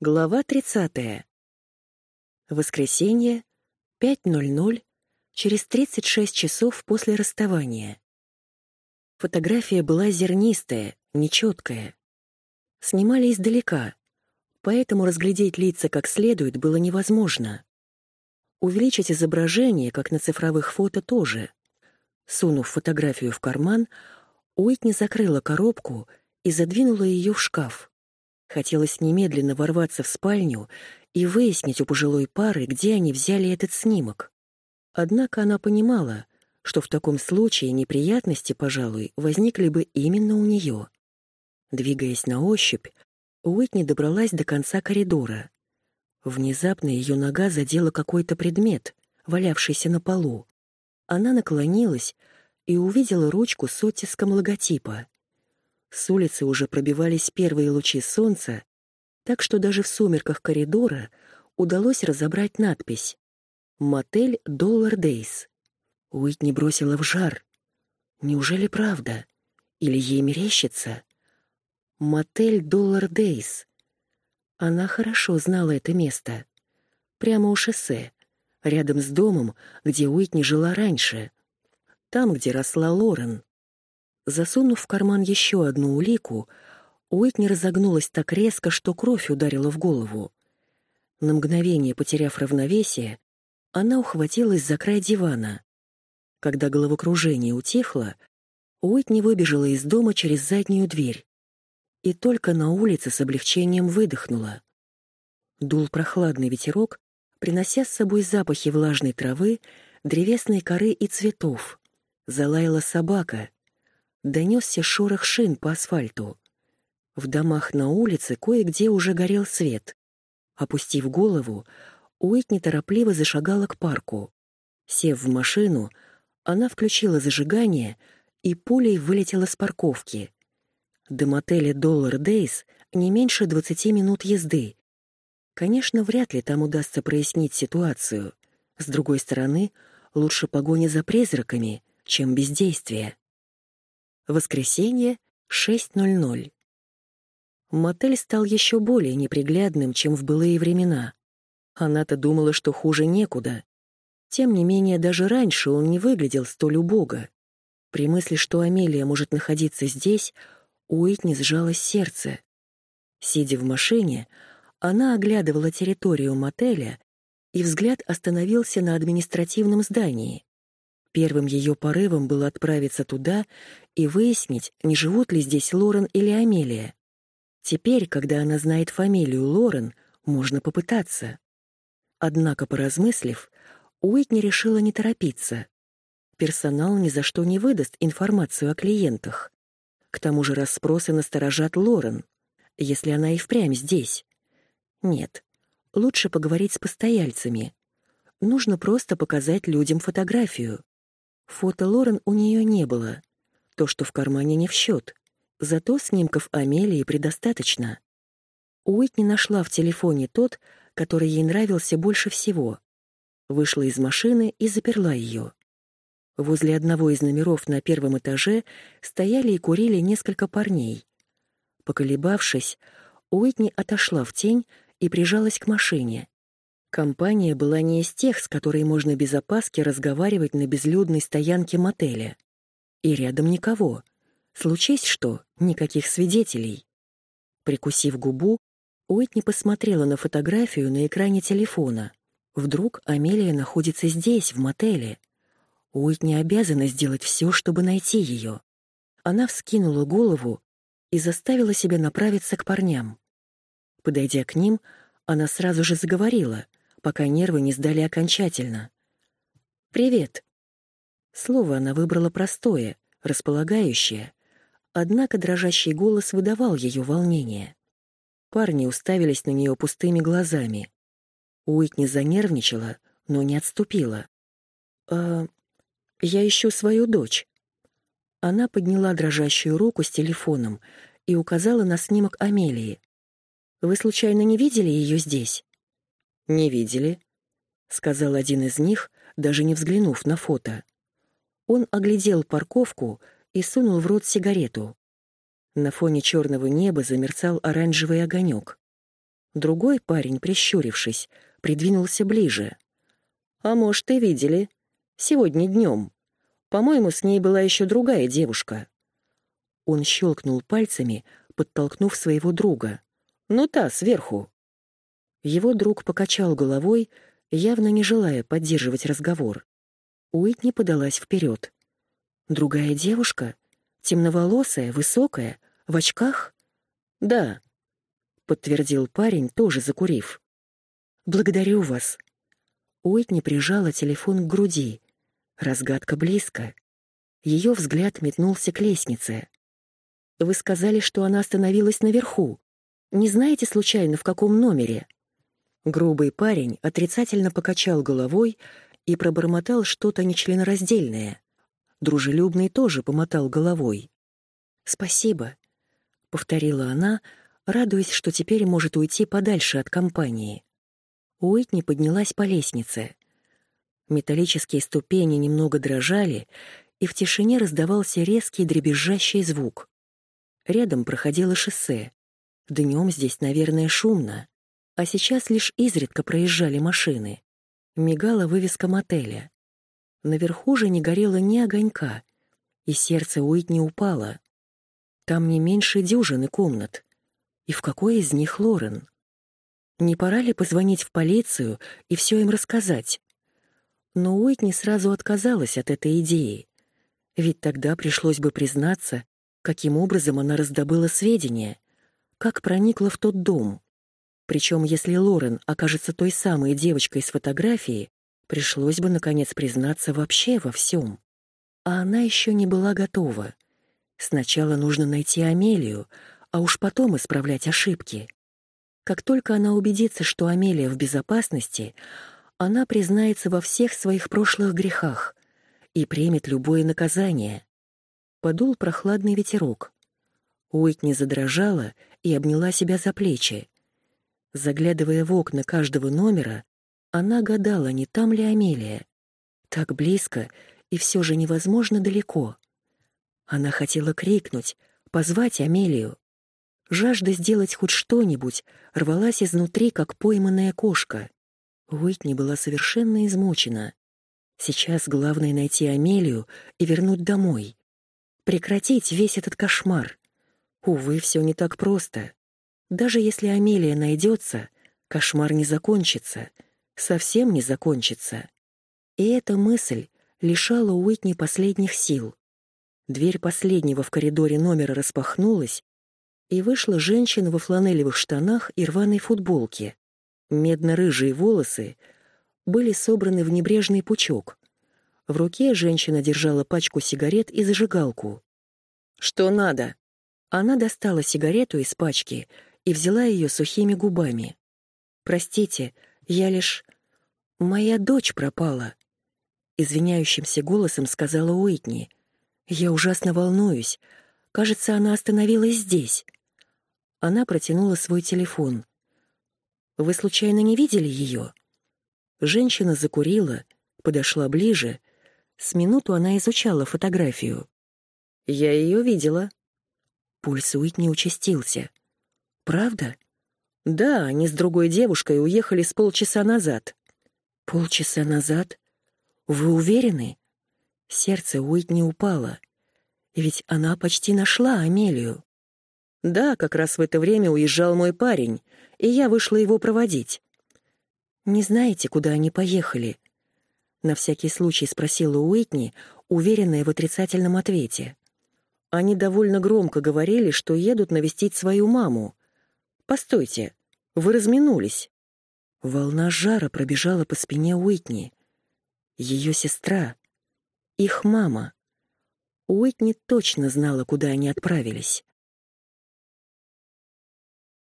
Глава 30. Воскресенье, 5.00, через 36 часов после расставания. Фотография была зернистая, нечеткая. Снимали издалека, поэтому разглядеть лица как следует было невозможно. Увеличить изображение, как на цифровых фото, тоже. Сунув фотографию в карман, Уитни закрыла коробку и задвинула ее в шкаф. Хотелось немедленно ворваться в спальню и выяснить у пожилой пары, где они взяли этот снимок. Однако она понимала, что в таком случае неприятности, пожалуй, возникли бы именно у нее. Двигаясь на ощупь, Уитни добралась до конца коридора. Внезапно ее нога задела какой-то предмет, валявшийся на полу. Она наклонилась и увидела ручку с оттиском логотипа. С улицы уже пробивались первые лучи солнца, так что даже в сумерках коридора удалось разобрать надпись «Мотель Доллар Дейс». Уитни бросила в жар. Неужели правда? Или ей мерещится? Мотель Доллар Дейс. Она хорошо знала это место. Прямо у шоссе, рядом с домом, где Уитни жила раньше. Там, где росла Лорен. Засунув в карман еще одну улику, Уитни разогнулась так резко, что кровь ударила в голову. На мгновение потеряв равновесие, она ухватилась за край дивана. Когда головокружение утихло, Уитни выбежала из дома через заднюю дверь. И только на улице с облегчением выдохнула. Дул прохладный ветерок, принося с собой запахи влажной травы, древесной коры и цветов. Залаяла собака, донесся шорох шин по асфальту. В домах на улице кое-где уже горел свет. Опустив голову, Уитни торопливо зашагала к парку. Сев в машину, она включила зажигание и пулей вылетела с парковки. До мотеля «Доллар Дейс» не меньше 20 минут езды. Конечно, вряд ли там удастся прояснить ситуацию. С другой стороны, лучше погоня за призраками, чем бездействие. Воскресенье, 6.00. Мотель стал еще более неприглядным, чем в былые времена. Она-то думала, что хуже некуда. Тем не менее, даже раньше он не выглядел столь убого. При мысли, что Амелия может находиться здесь, Уитни сжалось сердце. Сидя в машине, она оглядывала территорию мотеля, и взгляд остановился на административном здании. Первым ее порывом было отправиться туда и выяснить, не живут ли здесь Лорен или Амелия. Теперь, когда она знает фамилию Лорен, можно попытаться. Однако, поразмыслив, Уитни решила не торопиться. Персонал ни за что не выдаст информацию о клиентах. К тому же расспросы насторожат Лорен, если она и впрямь здесь. Нет, лучше поговорить с постояльцами. Нужно просто показать людям фотографию. Фото Лорен у нее не было. То, что в кармане, не в счет. Зато снимков Амелии предостаточно. Уитни нашла в телефоне тот, который ей нравился больше всего. Вышла из машины и заперла ее. Возле одного из номеров на первом этаже стояли и курили несколько парней. Поколебавшись, Уитни отошла в тень и прижалась к машине. Компания была не из тех, с которой можно без опаски разговаривать на безлюдной стоянке мотеля. И рядом никого. Случись что, никаких свидетелей. Прикусив губу, Уитни посмотрела на фотографию на экране телефона. Вдруг Амелия находится здесь, в мотеле. Уитни обязана сделать все, чтобы найти ее. Она вскинула голову и заставила себя направиться к парням. Подойдя к ним, она сразу же заговорила, пока нервы не сдали окончательно. «Привет». Слово она выбрала простое, располагающее, однако дрожащий голос выдавал ее волнение. Парни уставились на нее пустыми глазами. Уитни занервничала, но не отступила. «А, я ищу свою дочь». Она подняла дрожащую руку с телефоном и указала на снимок Амелии. «Вы случайно не видели ее здесь?» «Не видели», — сказал один из них, даже не взглянув на фото. Он оглядел парковку и сунул в рот сигарету. На фоне черного неба замерцал оранжевый огонек. Другой парень, прищурившись, придвинулся ближе. «А может, и видели. Сегодня днем. По-моему, с ней была еще другая девушка». Он щелкнул пальцами, подтолкнув своего друга. «Ну та, сверху». Его друг покачал головой, явно не желая поддерживать разговор. Уитни подалась вперед. «Другая девушка? Темноволосая, высокая, в очках?» «Да», — подтвердил парень, тоже закурив. «Благодарю вас». Уитни прижала телефон к груди. Разгадка близко. Ее взгляд метнулся к лестнице. «Вы сказали, что она остановилась наверху. Не знаете, случайно, в каком номере?» Грубый парень отрицательно покачал головой и пробормотал что-то нечленораздельное. Дружелюбный тоже помотал головой. «Спасибо», — повторила она, радуясь, что теперь может уйти подальше от компании. Уитни поднялась по лестнице. Металлические ступени немного дрожали, и в тишине раздавался резкий дребезжащий звук. Рядом проходило шоссе. Днем здесь, наверное, шумно а сейчас лишь изредка проезжали машины. Мигала вывеска мотеля. Наверху же не горело ни огонька, и сердце Уитни упало. Там не меньше дюжины комнат. И в какой из них Лорен? Не пора ли позвонить в полицию и все им рассказать? Но Уитни сразу отказалась от этой идеи. Ведь тогда пришлось бы признаться, каким образом она раздобыла сведения, как проникла в тот дом. Причем, если Лорен окажется той самой девочкой с фотографии, пришлось бы, наконец, признаться вообще во всем. А она еще не была готова. Сначала нужно найти Амелию, а уж потом исправлять ошибки. Как только она убедится, что Амелия в безопасности, она признается во всех своих прошлых грехах и примет любое наказание. Подул прохладный ветерок. Уитни задрожала и обняла себя за плечи. Заглядывая в окна каждого номера, она гадала, не там ли Амелия. Так близко и все же невозможно далеко. Она хотела крикнуть, позвать Амелию. Жажда сделать хоть что-нибудь рвалась изнутри, как пойманная кошка. Уитни была совершенно измучена. Сейчас главное найти Амелию и вернуть домой. Прекратить весь этот кошмар. Увы, все не так просто. Даже если Амелия найдется, кошмар не закончится, совсем не закончится. И эта мысль лишала Уитни последних сил. Дверь последнего в коридоре номера распахнулась, и вышла женщина во фланелевых штанах и рваной футболке. Медно-рыжие волосы были собраны в небрежный пучок. В руке женщина держала пачку сигарет и зажигалку. «Что надо?» Она достала сигарету из пачки и взяла ее сухими губами. «Простите, я лишь... Моя дочь пропала», — извиняющимся голосом сказала Уитни. «Я ужасно волнуюсь. Кажется, она остановилась здесь». Она протянула свой телефон. «Вы случайно не видели ее?» Женщина закурила, подошла ближе. С минуту она изучала фотографию. «Я ее видела». Пульс Уитни участился. Правда? Да, они с другой девушкой уехали с полчаса назад. Полчаса назад? Вы уверены? Сердце Уитни упало. Ведь она почти нашла Амелию. Да, как раз в это время уезжал мой парень, и я вышла его проводить. Не знаете, куда они поехали? На всякий случай спросила Уитни, уверенная в отрицательном ответе. Они довольно громко говорили, что едут навестить свою маму, Постойте, вы разминулись. Волна жара пробежала по спине Уитни. Ее сестра, их мама. Уитни точно знала, куда они отправились.